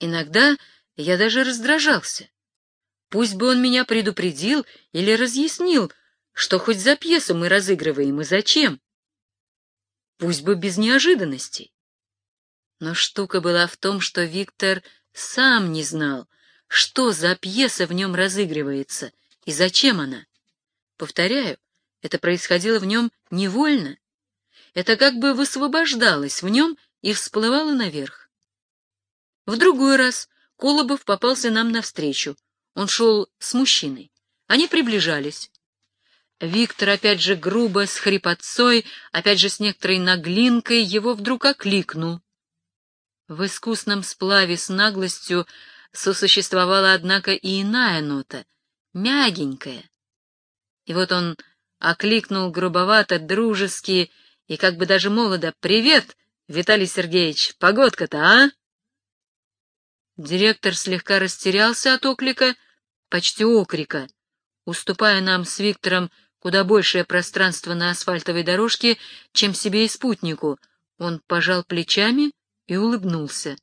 Иногда я даже раздражался. Пусть бы он меня предупредил или разъяснил, что хоть за пьесу мы разыгрываем и зачем. Пусть бы без неожиданностей. Но штука была в том, что Виктор сам не знал, что за пьеса в нем разыгрывается и зачем она. Повторяю, это происходило в нем невольно. Это как бы высвобождалось в нем и всплывало наверх. В другой раз Колобов попался нам навстречу. Он шел с мужчиной. Они приближались. Виктор опять же грубо, с хрипотцой, опять же с некоторой наглинкой, его вдруг окликнул. В искусном сплаве с наглостью сосуществовала, однако, и иная нота, мягенькая. И вот он окликнул грубовато, дружески и как бы даже молодо. «Привет, Виталий Сергеевич, погодка-то, а?» Директор слегка растерялся от оклика, почти окрика, уступая нам с Виктором куда большее пространство на асфальтовой дорожке, чем себе и спутнику. Он пожал плечами и улыбнулся.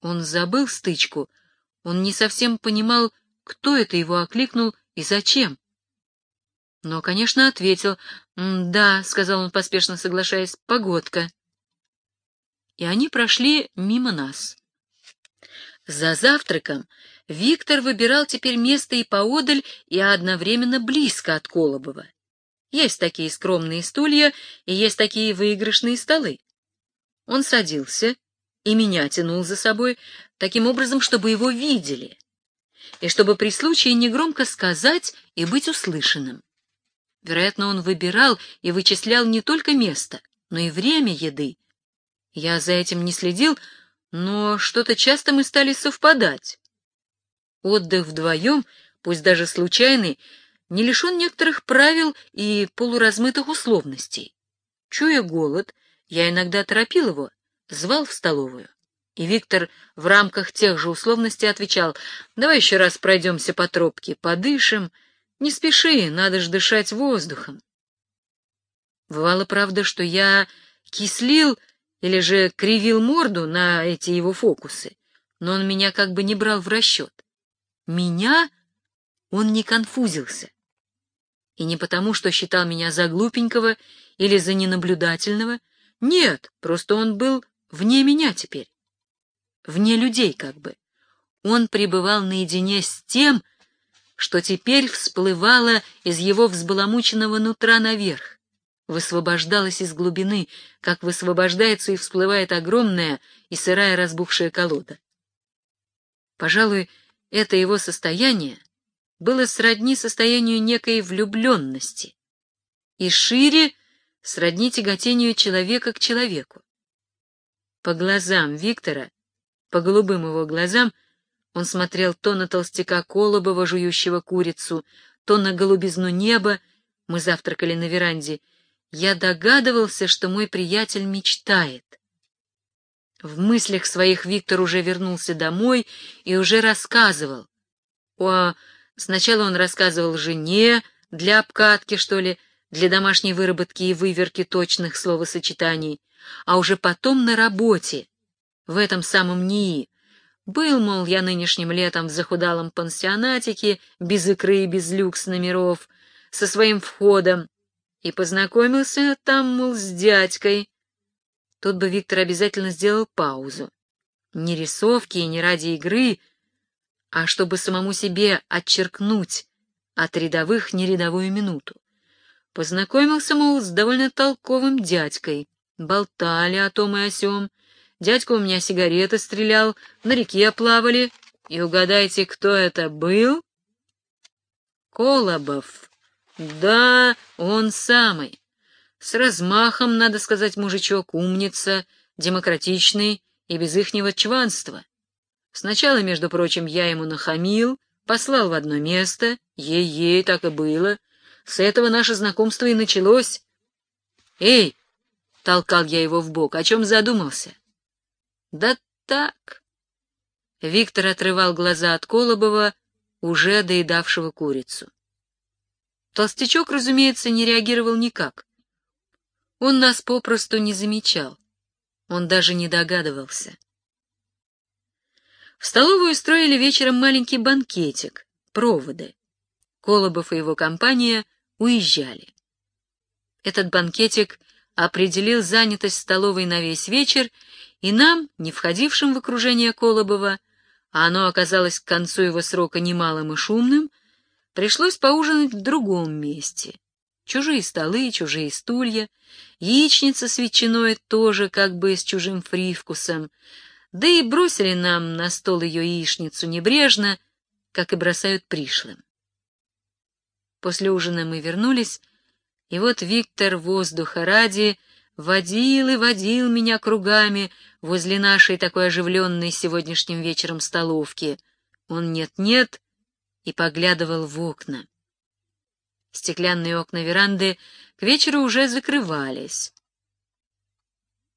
Он забыл стычку, он не совсем понимал, кто это его окликнул и зачем. Но, конечно, ответил. «Да», — сказал он, поспешно соглашаясь, — «погодка». И они прошли мимо нас. За завтраком Виктор выбирал теперь место и поодаль, и одновременно близко от Колобова. Есть такие скромные стулья и есть такие выигрышные столы. Он садился и меня тянул за собой таким образом, чтобы его видели, и чтобы при случае негромко сказать и быть услышанным. Вероятно, он выбирал и вычислял не только место, но и время еды. Я за этим не следил, но что-то часто мы стали совпадать. Отдых вдвоем, пусть даже случайный, не лишен некоторых правил и полуразмытых условностей. Чуя голод, я иногда торопил его, звал в столовую. И Виктор в рамках тех же условностей отвечал, «Давай еще раз пройдемся по тропке, подышим, не спеши, надо ж дышать воздухом. Бывало, правда, что я кислил или же кривил морду на эти его фокусы, но он меня как бы не брал в расчет. Меня он не конфузился. И не потому, что считал меня за глупенького или за ненаблюдательного. Нет, просто он был вне меня теперь. Вне людей как бы. Он пребывал наедине с тем, что теперь всплывало из его взбаламученного нутра наверх, высвобождалось из глубины, как высвобождается и всплывает огромная и сырая разбухшая колода. Пожалуй, это его состояние было сродни состоянию некой влюбленности и шире сродни тяготению человека к человеку. По глазам Виктора, по голубым его глазам, он смотрел то на толстяка Колобова, жующего курицу, то на голубизну неба. Мы завтракали на веранде. Я догадывался, что мой приятель мечтает. В мыслях своих Виктор уже вернулся домой и уже рассказывал. О, сначала он рассказывал жене, для обкатки, что ли, для домашней выработки и выверки точных словосочетаний, а уже потом на работе, в этом самом НИИ, был, мол, я нынешним летом в захудалом пансионатике, без икры и без люкс номеров, со своим входом, и познакомился там, мол, с дядькой. Тут бы Виктор обязательно сделал паузу. Не рисовки и не ради игры, а чтобы самому себе отчеркнуть от рядовых нерядовую минуту. Познакомился, мол, с довольно толковым дядькой. Болтали о том и о сём, Дядька у меня сигареты стрелял, на реке плавали. И угадайте, кто это был? Колобов. Да, он самый. С размахом, надо сказать, мужичок, умница, демократичный и без ихнего чванства. Сначала, между прочим, я ему нахамил, послал в одно место, ей-ей, так и было. С этого наше знакомство и началось. «Эй!» — толкал я его в бок. «О чем задумался?» Да так. Виктор отрывал глаза от Колобова, уже доедавшего курицу. Толстячок, разумеется, не реагировал никак. Он нас попросту не замечал. Он даже не догадывался. В столовую устроили вечером маленький банкетик, проводы. Колобов и его компания уезжали. Этот банкетик определил занятость столовой на весь вечер, и нам, не входившим в окружение Колобова, а оно оказалось к концу его срока немалым и шумным, пришлось поужинать в другом месте. Чужие столы, чужие стулья, яичница с ветчиной тоже как бы с чужим привкусом, да и бросили нам на стол ее яичницу небрежно, как и бросают пришлым. После ужина мы вернулись, и вот Виктор воздуха ради водил и водил меня кругами возле нашей такой оживленной сегодняшним вечером столовки. Он нет-нет и поглядывал в окна. Стеклянные окна веранды к вечеру уже закрывались.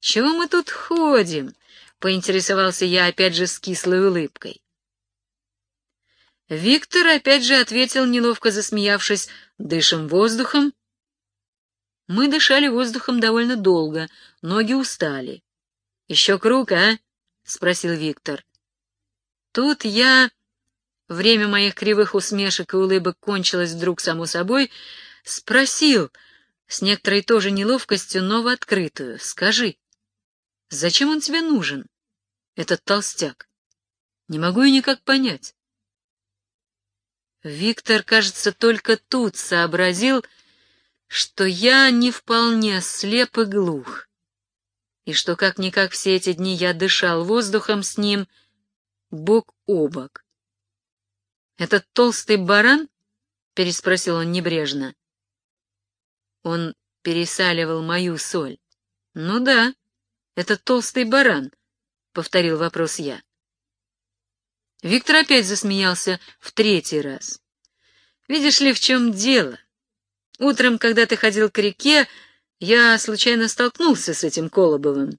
«Чего мы тут ходим?» — поинтересовался я опять же с кислой улыбкой. Виктор опять же ответил, неловко засмеявшись, «Дышим воздухом». Мы дышали воздухом довольно долго, ноги устали. «Еще круг, а?» — спросил Виктор. Тут я... Время моих кривых усмешек и улыбок кончилось вдруг само собой. Спросил, с некоторой тоже неловкостью, но в открытую, «Скажи, Зачем он тебе нужен, этот толстяк? Не могу я никак понять. Виктор, кажется, только тут сообразил, что я не вполне слеп и глух, и что как-никак все эти дни я дышал воздухом с ним бок о бок. «Этот толстый баран?» — переспросил он небрежно. Он пересаливал мою соль. «Ну да». Это толстый баран, — повторил вопрос я. Виктор опять засмеялся в третий раз. Видишь ли, в чем дело? Утром, когда ты ходил к реке, я случайно столкнулся с этим Колобовым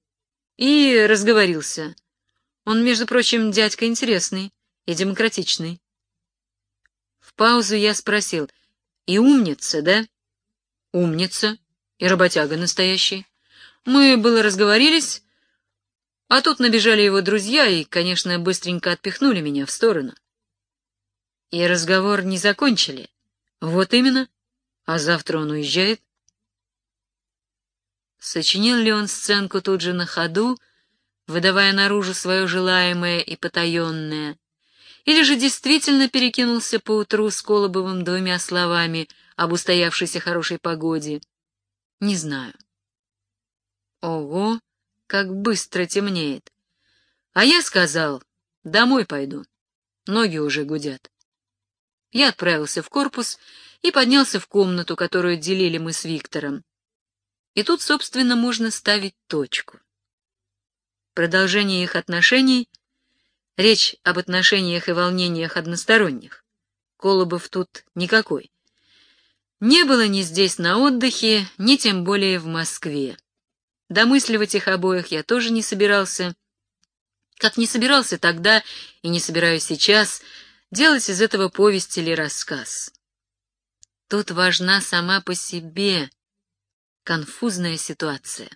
и разговорился. Он, между прочим, дядька интересный и демократичный. Паузу я спросил, и умница, да? Умница и работяга настоящий. Мы было разговорились, а тут набежали его друзья и, конечно, быстренько отпихнули меня в сторону. И разговор не закончили. Вот именно. А завтра он уезжает. Сочинил ли он сценку тут же на ходу, выдавая наружу свое желаемое и потаенное, или же действительно перекинулся поутру с Колобовым двумя словами об устоявшейся хорошей погоде? Не знаю. Ого, как быстро темнеет. А я сказал, домой пойду. Ноги уже гудят. Я отправился в корпус и поднялся в комнату, которую делили мы с Виктором. И тут, собственно, можно ставить точку. Продолжение их отношений, речь об отношениях и волнениях односторонних. Колобов тут никакой. Не было ни здесь на отдыхе, ни тем более в Москве. Домысливать их обоих я тоже не собирался. Как не собирался тогда и не собираюсь сейчас делать из этого повесть или рассказ. Тут важна сама по себе конфузная ситуация.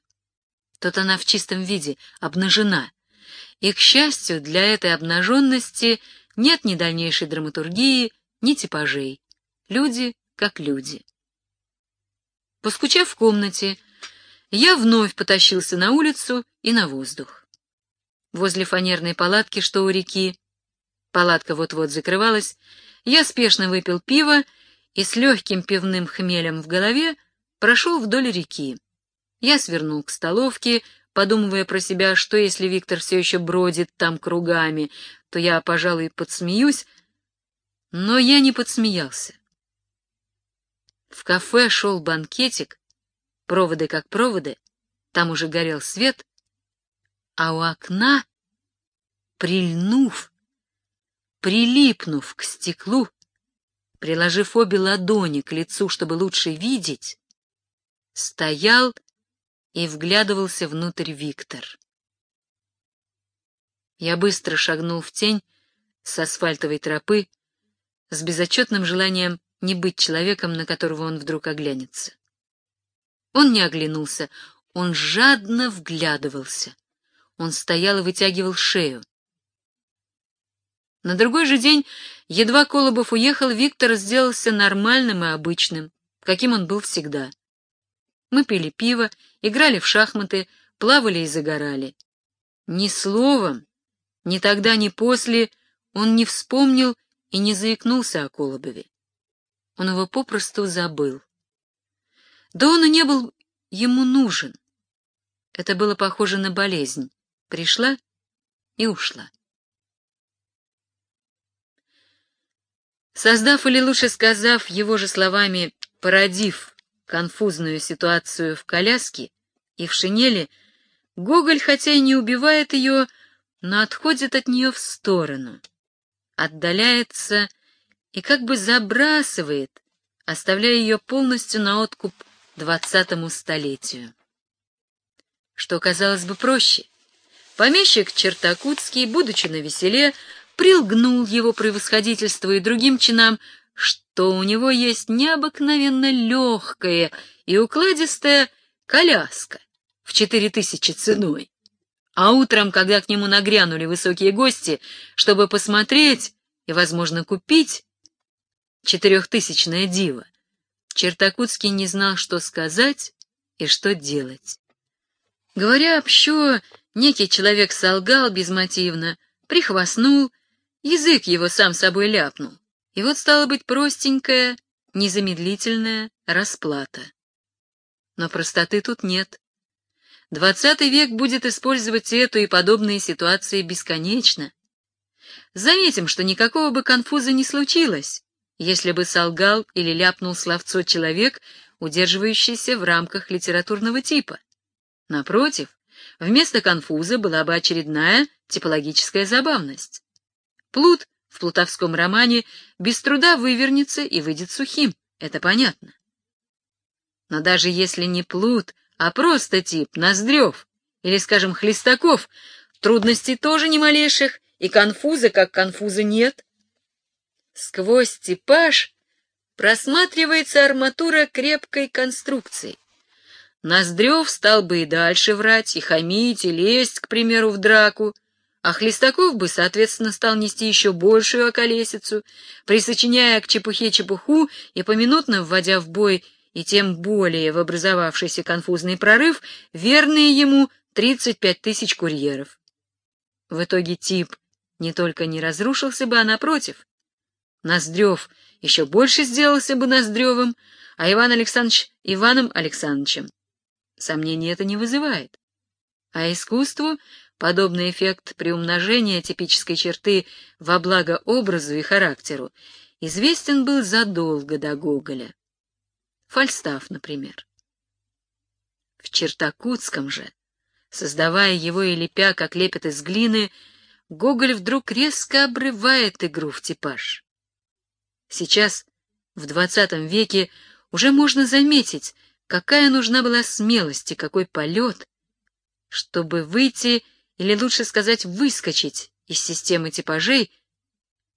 Тут она в чистом виде, обнажена. И, к счастью, для этой обнаженности нет ни дальнейшей драматургии, ни типажей. Люди как люди. Поскучав в комнате, я вновь потащился на улицу и на воздух. Возле фанерной палатки, что у реки, палатка вот-вот закрывалась, я спешно выпил пиво и с легким пивным хмелем в голове прошел вдоль реки. Я свернул к столовке, подумывая про себя, что если Виктор все еще бродит там кругами, то я, пожалуй, подсмеюсь, но я не подсмеялся. В кафе шел банкетик, проводы как проводы, там уже горел свет, а у окна, прильнув, прилипнув к стеклу, приложив обе ладони к лицу, чтобы лучше видеть, стоял и вглядывался внутрь Виктор. Я быстро шагнул в тень с асфальтовой тропы, с безотчетным желанием не быть человеком, на которого он вдруг оглянется. Он не оглянулся, он жадно вглядывался. Он стоял и вытягивал шею. На другой же день, едва Колобов уехал, Виктор сделался нормальным и обычным, каким он был всегда. Мы пили пиво, играли в шахматы, плавали и загорали. Ни словом, ни тогда, ни после он не вспомнил и не заикнулся о Колобове. Он его попросту забыл. Да он и не был ему нужен. Это было похоже на болезнь. Пришла и ушла. Создав, или лучше сказав его же словами, породив конфузную ситуацию в коляске и в шинели, Гоголь, хотя и не убивает ее, но отходит от нее в сторону, отдаляется и как бы забрасывает, оставляя ее полностью на откуп двадцатому столетию. Что казалось бы проще. Помещик Чертакутский, будучи на веселе, прилгнул его превосходительству и другим чинам, что у него есть необыкновенно легкая и укладистая коляска в четыре тысячи ценой. А утром, когда к нему нагрянули высокие гости, чтобы посмотреть и, возможно, купить четырехтысячное диво, Чертакутский не знал, что сказать и что делать. Говоря общо, некий человек солгал безмотивно, прихвастнул, язык его сам собой ляпнул. И вот стала быть простенькая, незамедлительная расплата. Но простоты тут нет. Двадцатый век будет использовать эту и подобные ситуации бесконечно. Заметим, что никакого бы конфуза не случилось, если бы солгал или ляпнул словцо человек, удерживающийся в рамках литературного типа. Напротив, вместо конфуза была бы очередная типологическая забавность. Плут в плутовском романе без труда вывернется и выйдет сухим, это понятно. Но даже если не плут, а просто тип Ноздрев или, скажем, Хлестаков, трудностей тоже не малейших, и конфуза как конфуза нет. Сквозь типаж просматривается арматура крепкой конструкции. Ноздрев стал бы и дальше врать, и хамить, и лезть, к примеру, в драку, а Хлестаков бы, соответственно, стал нести еще большую околесицу, присочиняя к чепухе чепуху и поминутно вводя в бой и тем более в образовавшийся конфузный прорыв верные ему 35 тысяч курьеров. В итоге тип не только не разрушился бы, а напротив, Ноздрев еще больше сделался бы Ноздревым, а Иван Александрович — Иваном Александровичем. Сомнений это не вызывает. А искусству подобный эффект приумножения типической черты во благо образу и характеру известен был задолго до Гоголя. Фальстаф, например. В Чертакутском же, создавая его и лепя, как лепят из глины, Гоголь вдруг резко обрывает игру в типаж. Сейчас, в двадцатом веке, уже можно заметить, какая нужна была смелость и какой полет, чтобы выйти, или лучше сказать, выскочить из системы типажей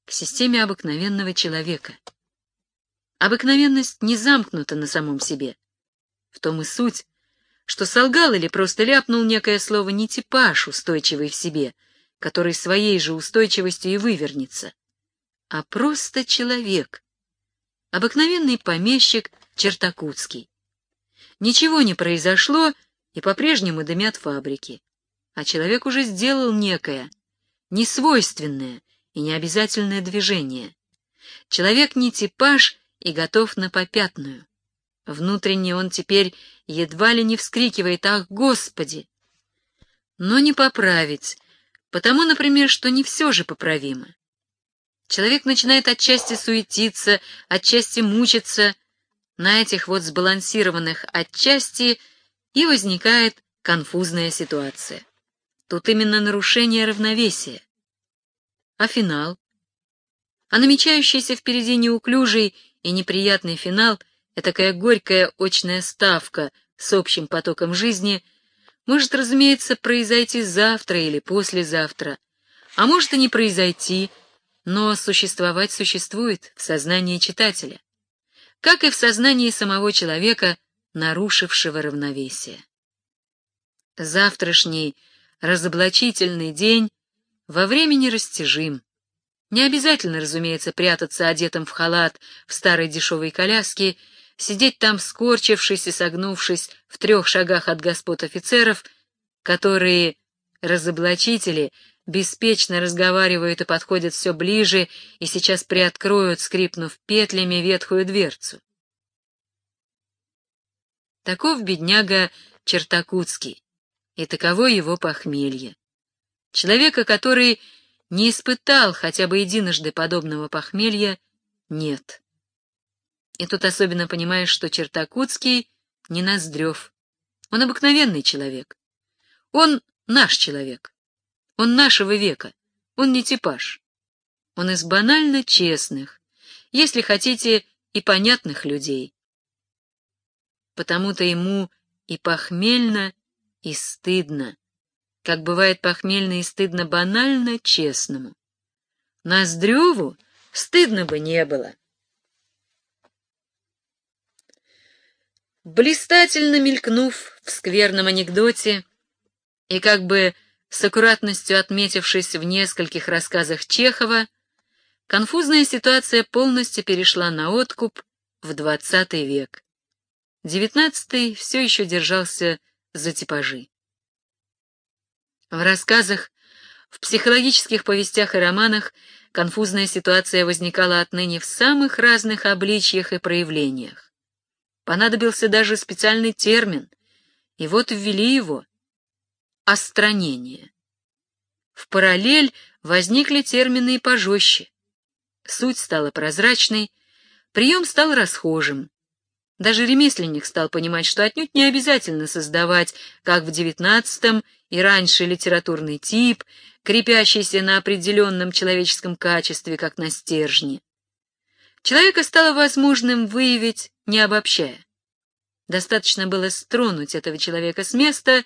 к системе обыкновенного человека. Обыкновенность не замкнута на самом себе. В том и суть, что солгал или просто ляпнул некое слово не типаж, устойчивый в себе, который своей же устойчивостью и вывернется, а просто человек. Обыкновенный помещик Чертакутский. Ничего не произошло, и по-прежнему дымят фабрики. А человек уже сделал некое, несвойственное и необязательное движение. Человек не типаж и готов на попятную. Внутренне он теперь едва ли не вскрикивает «Ах, Господи!» Но не поправить, потому, например, что не все же поправимо. Человек начинает отчасти суетиться, отчасти мучиться. На этих вот сбалансированных отчасти и возникает конфузная ситуация. Тут именно нарушение равновесия. А финал? А намечающийся впереди неуклюжий и неприятный финал — такая горькая очная ставка с общим потоком жизни — может, разумеется, произойти завтра или послезавтра, а может и не произойти — но существовать существует в сознании читателя, как и в сознании самого человека, нарушившего равновесие. Завтрашний разоблачительный день во времени растяжим, Не обязательно, разумеется, прятаться одетым в халат в старой дешевой коляске, сидеть там, скорчившись и согнувшись в трех шагах от господ офицеров, которые, разоблачители, беспечно разговаривают и подходят все ближе и сейчас приоткроют, скрипнув петлями, ветхую дверцу. Таков бедняга Чертакутский, и таково его похмелье. Человека, который не испытал хотя бы единожды подобного похмелья, нет. И тут особенно понимаешь, что Чертакутский не Ноздрев. Он обыкновенный человек. Он наш человек. Он нашего века. Он не типаж. Он из банально честных, если хотите, и понятных людей. Потому-то ему и похмельно, и стыдно, как бывает похмельно и стыдно банально честному. Ноздреву стыдно бы не было. Блистательно мелькнув в скверном анекдоте и как бы с аккуратностью отметившись в нескольких рассказах Чехова, конфузная ситуация полностью перешла на откуп в XX век. XIX все еще держался за типажи. В рассказах, в психологических повестях и романах конфузная ситуация возникала отныне в самых разных обличьях и проявлениях. Понадобился даже специальный термин, и вот ввели его — остранение. В параллель возникли термины и пожестче. Суть стала прозрачной, прием стал расхожим. Даже ремесленник стал понимать, что отнюдь не обязательно создавать, как в девятнадцатом и раньше, литературный тип, крепящийся на определенном человеческом качестве, как на стержне. Человека стало возможным выявить, не обобщая. Достаточно было стронуть этого человека с места,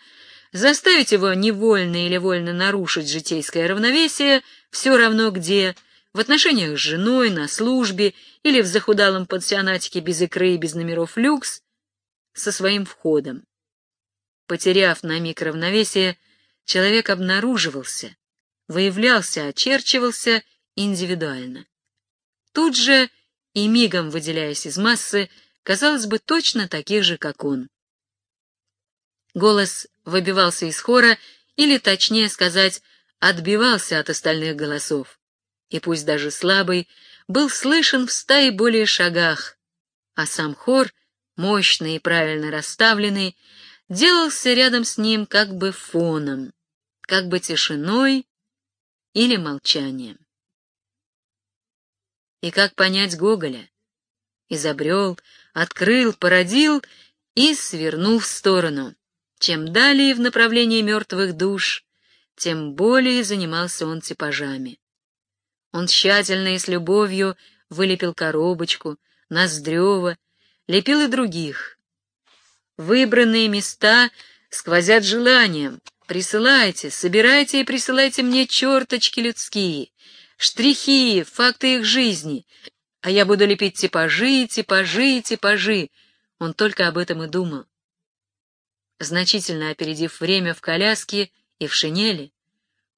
заставить его невольно или вольно нарушить житейское равновесие, все равно где, в отношениях с женой, на службе или в захудалом пансионатике без икры и без номеров люкс, со своим входом. Потеряв на миг равновесие, человек обнаруживался, выявлялся, очерчивался индивидуально. Тут же и мигом выделяясь из массы, казалось бы, точно таких же, как он. Голос выбивался из хора, или, точнее сказать, отбивался от остальных голосов, и пусть даже слабый, был слышен в стае более шагах, а сам хор, мощный и правильно расставленный, делался рядом с ним как бы фоном, как бы тишиной или молчанием. И как понять Гоголя? Изобрел, открыл, породил и свернул в сторону. Чем далее в направлении мертвых душ, тем более занимался он типажами. Он тщательно и с любовью вылепил коробочку, Ноздрева, лепил и других. Выбранные места сквозят желанием. Присылайте, собирайте и присылайте мне черточки людские, штрихи, факты их жизни, а я буду лепить типажи, типажи, типажи. Он только об этом и думал. Значительно опередив время в коляске и в шинели,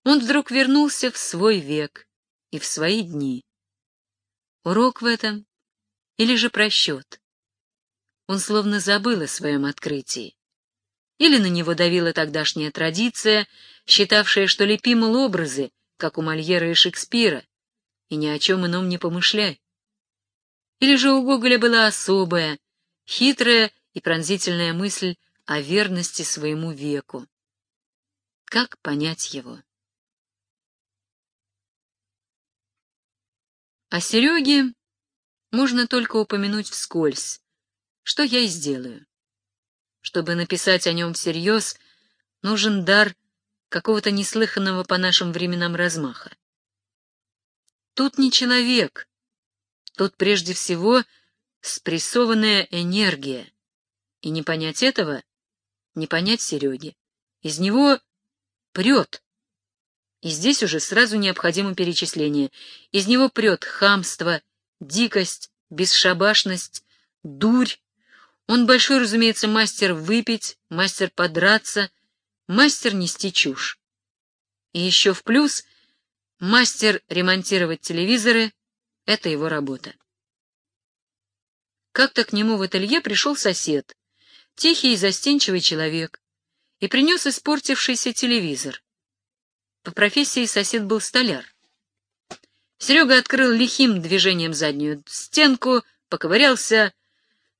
он вдруг вернулся в свой век и в свои дни. Урок в этом или же просчет? Он словно забыл о своем открытии. Или на него давила тогдашняя традиция, считавшая, что лепимол образы как у Мольера и Шекспира, и ни о чем ином не помышляй. Или же у Гоголя была особая, хитрая и пронзительная мысль о верности своему веку. Как понять его? О Сереге можно только упомянуть вскользь, что я и сделаю. Чтобы написать о нем всерьез, нужен дар какого-то неслыханного по нашим временам размаха. Тут не человек, тут прежде всего спрессованная энергия, и не понять этого, не понять Сереги. Из него прет. И здесь уже сразу необходимо перечисление. Из него прет хамство, дикость, бесшабашность, дурь. Он большой, разумеется, мастер выпить, мастер подраться, мастер нести чушь. И еще в плюс Мастер ремонтировать телевизоры — это его работа. Как-то к нему в ателье пришел сосед, тихий и застенчивый человек, и принес испортившийся телевизор. По профессии сосед был столяр. Серега открыл лихим движением заднюю стенку, поковырялся.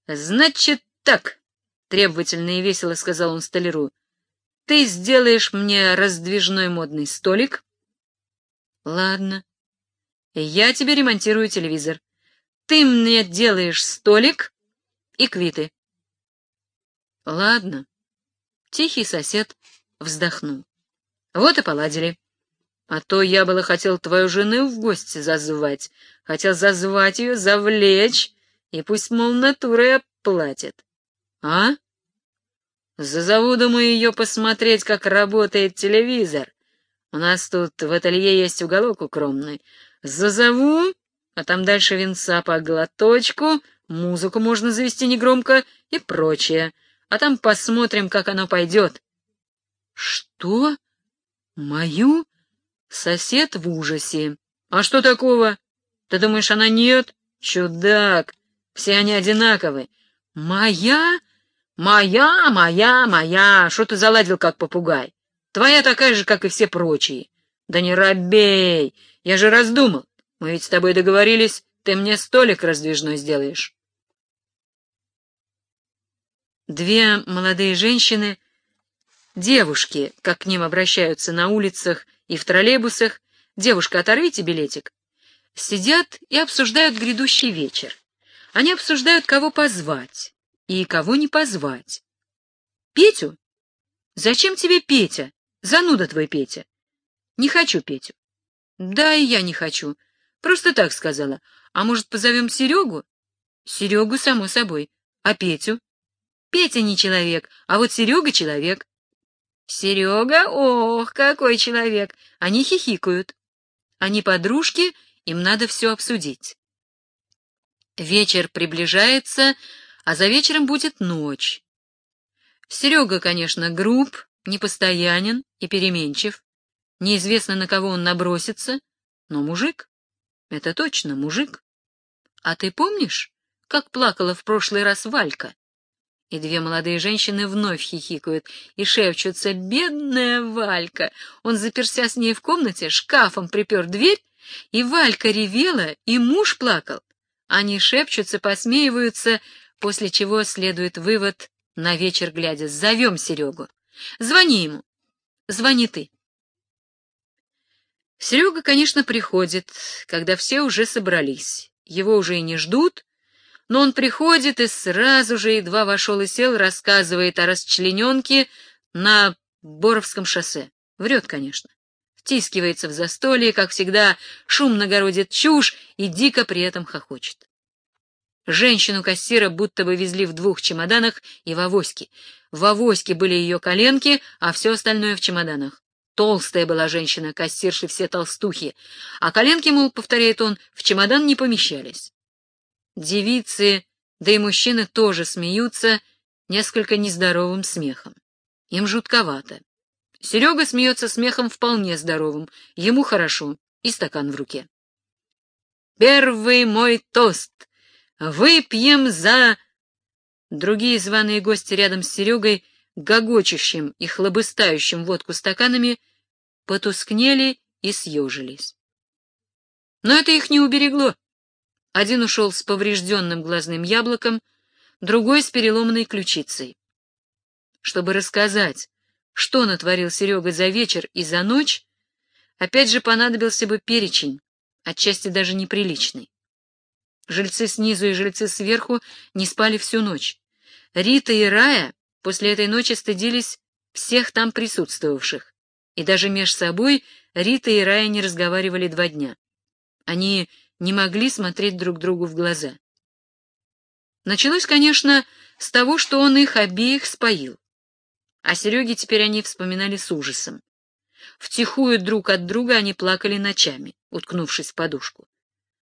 «Значит так», — требовательно и весело сказал он столяру, — «ты сделаешь мне раздвижной модный столик?» «Ладно. Я тебе ремонтирую телевизор. Ты мне делаешь столик и квиты». «Ладно». Тихий сосед вздохнул. «Вот и поладили. А то я было хотел твою жену в гости зазвать, хотел зазвать ее, завлечь, и пусть, мол, натурой оплатит. А? Зазову, думаю, ее посмотреть, как работает телевизор. У нас тут в ателье есть уголок укромный. Зазову, а там дальше венца по глоточку, музыку можно завести негромко и прочее. А там посмотрим, как оно пойдет. Что? Мою? Сосед в ужасе. А что такого? Ты думаешь, она нет? Чудак! Все они одинаковы. Моя? Моя, моя, моя! Что ты заладил, как попугай? Твоя такая же, как и все прочие. Да не робей! Я же раздумал. Мы ведь с тобой договорились, ты мне столик раздвижной сделаешь. Две молодые женщины, девушки, как к ним обращаются на улицах и в троллейбусах, девушка, оторвите билетик, сидят и обсуждают грядущий вечер. Они обсуждают, кого позвать и кого не позвать. Петю? Зачем тебе Петя? Зануда твой Петя. Не хочу Петю. Да, и я не хочу. Просто так сказала. А может, позовем Серегу? Серегу, само собой. А Петю? Петя не человек, а вот Серега человек. Серега, ох, какой человек! Они хихикают. Они подружки, им надо все обсудить. Вечер приближается, а за вечером будет ночь. Серега, конечно, груб, непостоянен и переменчив. Неизвестно, на кого он набросится, но мужик. Это точно мужик. А ты помнишь, как плакала в прошлый раз Валька? И две молодые женщины вновь хихикают и шепчутся «Бедная Валька!» Он заперся с ней в комнате, шкафом припер дверь, и Валька ревела, и муж плакал. Они шепчутся, посмеиваются, после чего следует вывод на вечер глядя. «Зовем Серегу. Звони ему. Звони ты». Серега, конечно, приходит, когда все уже собрались. Его уже и не ждут, но он приходит и сразу же, едва вошел и сел, рассказывает о расчлененке на Боровском шоссе. Врет, конечно. Втискивается в застолье, как всегда, шумно городит чушь и дико при этом хохочет. Женщину-кассира будто бы везли в двух чемоданах и в авоське. В авоське были ее коленки, а все остальное в чемоданах. Толстая была женщина, кассирши все толстухи, а коленки, мол, повторяет он, в чемодан не помещались. Девицы, да и мужчины тоже смеются несколько нездоровым смехом. Им жутковато. Серега смеется смехом вполне здоровым, ему хорошо, и стакан в руке. «Первый мой тост! Выпьем за...» Другие званые гости рядом с Серегой, гогочущим и хлобыстающим водку стаканами, потускнели и съежились. Но это их не уберегло. Один ушел с поврежденным глазным яблоком, другой с переломанной ключицей. Чтобы рассказать, что натворил Серега за вечер и за ночь, опять же понадобился бы перечень, отчасти даже неприличный. Жильцы снизу и жильцы сверху не спали всю ночь. Рита и Рая после этой ночи стыдились всех там присутствовавших, и даже меж собой Рита и Рая не разговаривали два дня. Они не могли смотреть друг другу в глаза. Началось, конечно, с того, что он их обеих споил. А Сереге теперь они вспоминали с ужасом. Втихую друг от друга они плакали ночами, уткнувшись в подушку.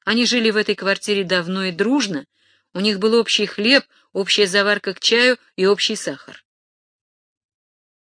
Они жили в этой квартире давно и дружно, у них был общий хлеб, общая заварка к чаю и общий сахар.